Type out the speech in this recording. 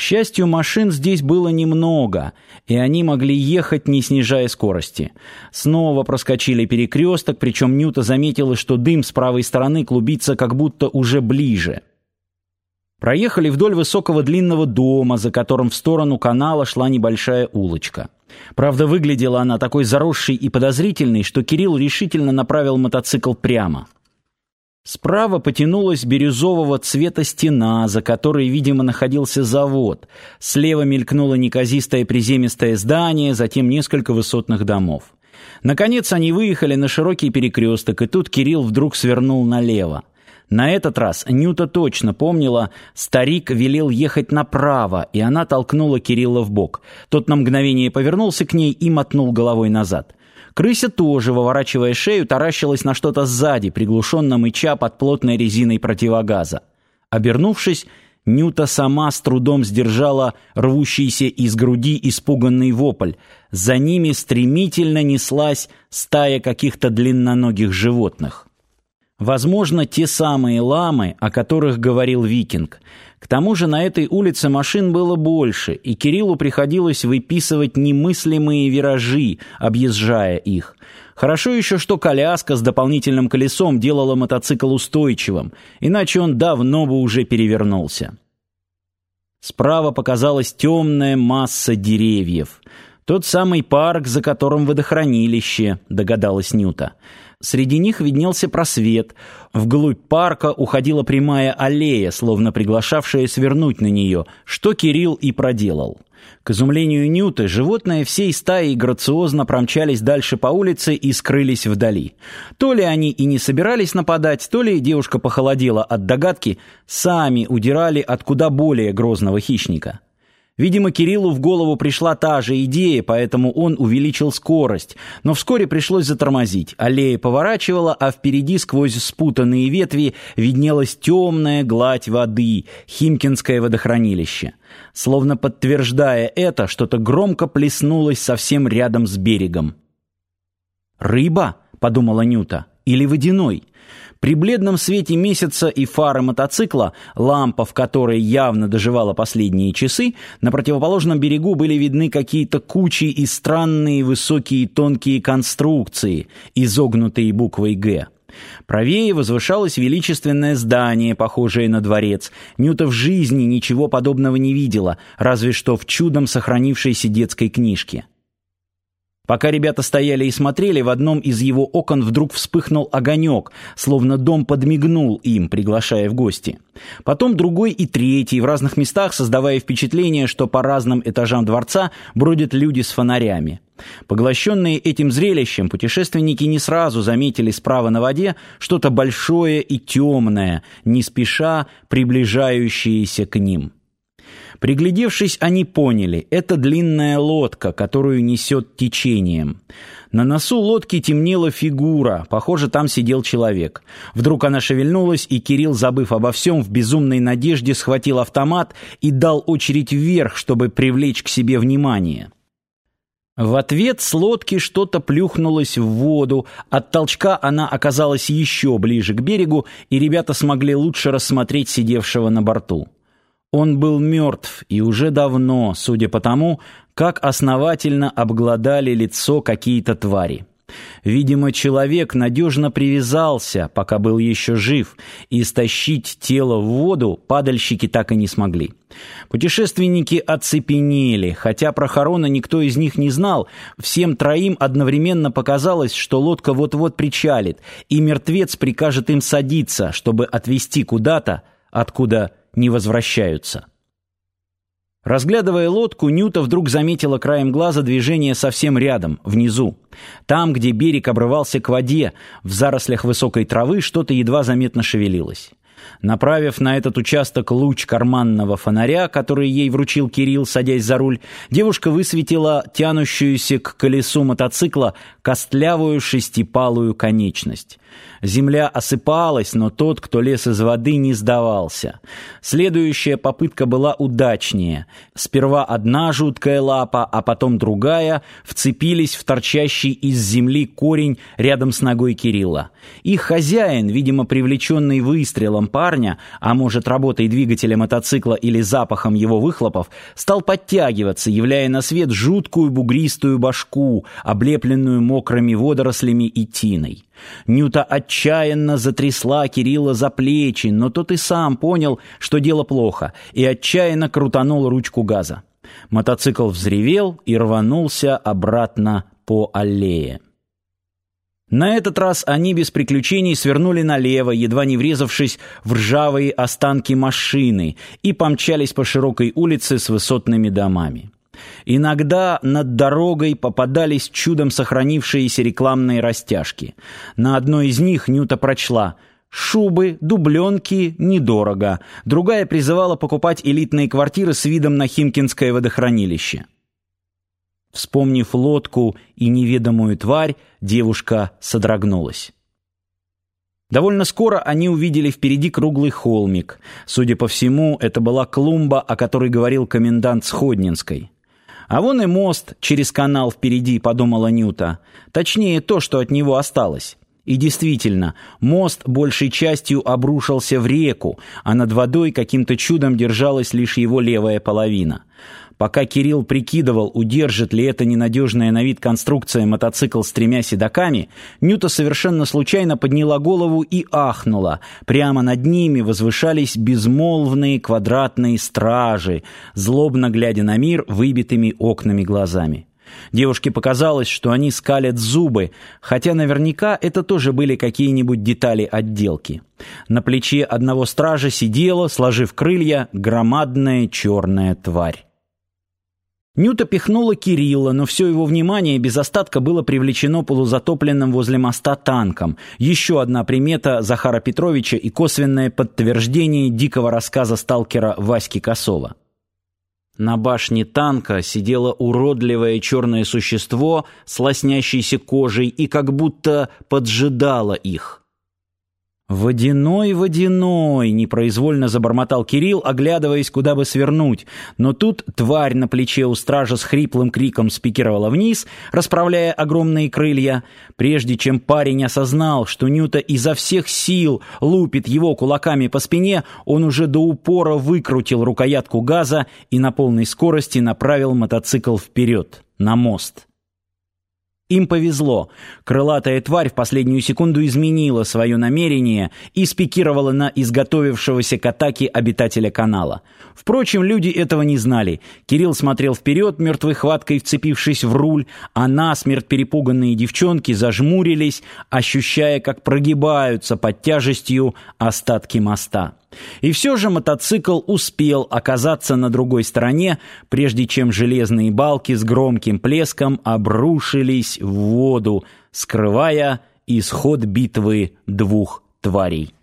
К счастью, машин здесь было немного, и они могли ехать, не снижая скорости. Снова проскочили перекресток, причем Нюта заметила, что дым с правой стороны клубится как будто уже ближе. Проехали вдоль высокого длинного дома, за которым в сторону канала шла небольшая улочка. Правда, выглядела она такой заросшей и подозрительной, что Кирилл решительно направил мотоцикл прямо. Справа потянулась бирюзового цвета стена, за которой, видимо, находился завод. Слева мелькнуло неказистое приземистое здание, затем несколько высотных домов. Наконец они выехали на широкий перекресток, и тут Кирилл вдруг свернул налево. На этот раз Нюта точно помнила, старик велел ехать направо, и она толкнула Кирилла в бок. Тот на мгновение повернулся к ней и мотнул головой назад. Крыся тоже, выворачивая шею, таращилась на что-то сзади, приглушенно мыча под плотной резиной противогаза. Обернувшись, Нюта сама с трудом сдержала рвущийся из груди испуганный вопль. За ними стремительно неслась стая каких-то длинноногих животных. Возможно, те самые ламы, о которых говорил Викинг. К тому же на этой улице машин было больше, и Кириллу приходилось выписывать немыслимые виражи, объезжая их. Хорошо еще, что коляска с дополнительным колесом делала мотоцикл устойчивым, иначе он давно бы уже перевернулся. Справа показалась темная масса деревьев. Тот самый парк, за которым водохранилище, догадалась Нюта. Среди них виднелся просвет. Вглубь парка уходила прямая аллея, словно приглашавшая свернуть на нее, что Кирилл и проделал. К изумлению Нюты, животные всей стаей грациозно промчались дальше по улице и скрылись вдали. То ли они и не собирались нападать, то ли девушка похолодела от догадки, сами удирали от куда более грозного хищника. Видимо, Кириллу в голову пришла та же идея, поэтому он увеличил скорость. Но вскоре пришлось затормозить. Аллея поворачивала, а впереди сквозь спутанные ветви виднелась темная гладь воды, Химкинское водохранилище. Словно подтверждая это, что-то громко плеснулось совсем рядом с берегом. «Рыба?» — подумала Нюта. «Или водяной?» При бледном свете месяца и фары мотоцикла, лампа в которой явно доживала последние часы, на противоположном берегу были видны какие-то кучи и странные высокие тонкие конструкции, изогнутые буквой «Г». Правее возвышалось величественное здание, похожее на дворец. Нюта в жизни ничего подобного не видела, разве что в чудом сохранившейся детской книжке. Пока ребята стояли и смотрели, в одном из его окон вдруг вспыхнул огонек, словно дом подмигнул им, приглашая в гости. Потом другой и третий, в разных местах, создавая впечатление, что по разным этажам дворца бродят люди с фонарями. Поглощенные этим зрелищем, путешественники не сразу заметили справа на воде что-то большое и темное, не спеша приближающееся к ним. Приглядевшись, они поняли — это длинная лодка, которую несет течением. На носу лодки темнела фигура, похоже, там сидел человек. Вдруг она шевельнулась, и Кирилл, забыв обо всем, в безумной надежде схватил автомат и дал очередь вверх, чтобы привлечь к себе внимание. В ответ с лодки что-то плюхнулось в воду, от толчка она оказалась еще ближе к берегу, и ребята смогли лучше рассмотреть сидевшего на борту. Он был мертв и уже давно, судя по тому, как основательно обглодали лицо какие-то твари. Видимо, человек надежно привязался, пока был еще жив, и стащить тело в воду падальщики так и не смогли. Путешественники оцепенели, хотя про Харона никто из них не знал, всем троим одновременно показалось, что лодка вот-вот причалит, и мертвец прикажет им садиться, чтобы отвезти куда-то, откуда не возвращаются. Разглядывая лодку, Нюта вдруг заметила краем глаза движение совсем рядом, внизу. Там, где берег обрывался к воде, в зарослях высокой травы что-то едва заметно шевелилось. Направив на этот участок луч карманного фонаря, который ей вручил Кирилл, садясь за руль, девушка высветила тянущуюся к колесу мотоцикла костлявую шестипалую конечность. Земля осыпалась, но тот, кто лез из воды, не сдавался. Следующая попытка была удачнее. Сперва одна жуткая лапа, а потом другая вцепились в торчащий из земли корень рядом с ногой Кирилла. Их хозяин, видимо, привлеченный выстрелом, парня, а может работой двигателя мотоцикла или запахом его выхлопов, стал подтягиваться, являя на свет жуткую бугристую башку, облепленную мокрыми водорослями и тиной. Нюта отчаянно затрясла Кирилла за плечи, но тот и сам понял, что дело плохо, и отчаянно крутанул ручку газа. Мотоцикл взревел и рванулся обратно по аллее. На этот раз они без приключений свернули налево, едва не врезавшись в ржавые останки машины, и помчались по широкой улице с высотными домами. Иногда над дорогой попадались чудом сохранившиеся рекламные растяжки. На одной из них Нюта прочла «Шубы, дубленки, недорого». Другая призывала покупать элитные квартиры с видом на Химкинское водохранилище. Вспомнив лодку и неведомую тварь, девушка содрогнулась. Довольно скоро они увидели впереди круглый холмик. Судя по всему, это была клумба, о которой говорил комендант Сходнинской. А вон и мост через канал впереди, подумала Нюта. Точнее, то, что от него осталось. И действительно, мост большей частью обрушился в реку, а над водой каким-то чудом держалась лишь его левая половина. Пока Кирилл прикидывал, удержит ли эта ненадежная на вид конструкция мотоцикл с тремя седаками, Нюта совершенно случайно подняла голову и ахнула. Прямо над ними возвышались безмолвные квадратные стражи, злобно глядя на мир выбитыми окнами глазами. Девушке показалось, что они скалят зубы, хотя наверняка это тоже были какие-нибудь детали отделки. На плече одного стража сидела, сложив крылья, громадная черная тварь. Нюта пихнула Кирилла, но все его внимание без остатка было привлечено полузатопленным возле моста танком. Еще одна примета Захара Петровича и косвенное подтверждение дикого рассказа сталкера Васьки Косова. На башне танка сидело уродливое черное существо с лоснящейся кожей и как будто поджидало их. «Водяной, водяной!» — непроизвольно забормотал Кирилл, оглядываясь, куда бы свернуть. Но тут тварь на плече у стража с хриплым криком спикировала вниз, расправляя огромные крылья. Прежде чем парень осознал, что Нюта изо всех сил лупит его кулаками по спине, он уже до упора выкрутил рукоятку газа и на полной скорости направил мотоцикл вперед, на мост. Им повезло. Крылатая тварь в последнюю секунду изменила свое намерение и спикировала на изготовившегося к атаке обитателя канала. Впрочем, люди этого не знали. Кирилл смотрел вперед, мертвой хваткой вцепившись в руль, а насмерть перепуганные девчонки зажмурились, ощущая, как прогибаются под тяжестью остатки моста. И все же мотоцикл успел оказаться на другой стороне, прежде чем железные балки с громким плеском обрушились в воду, скрывая исход битвы двух тварей.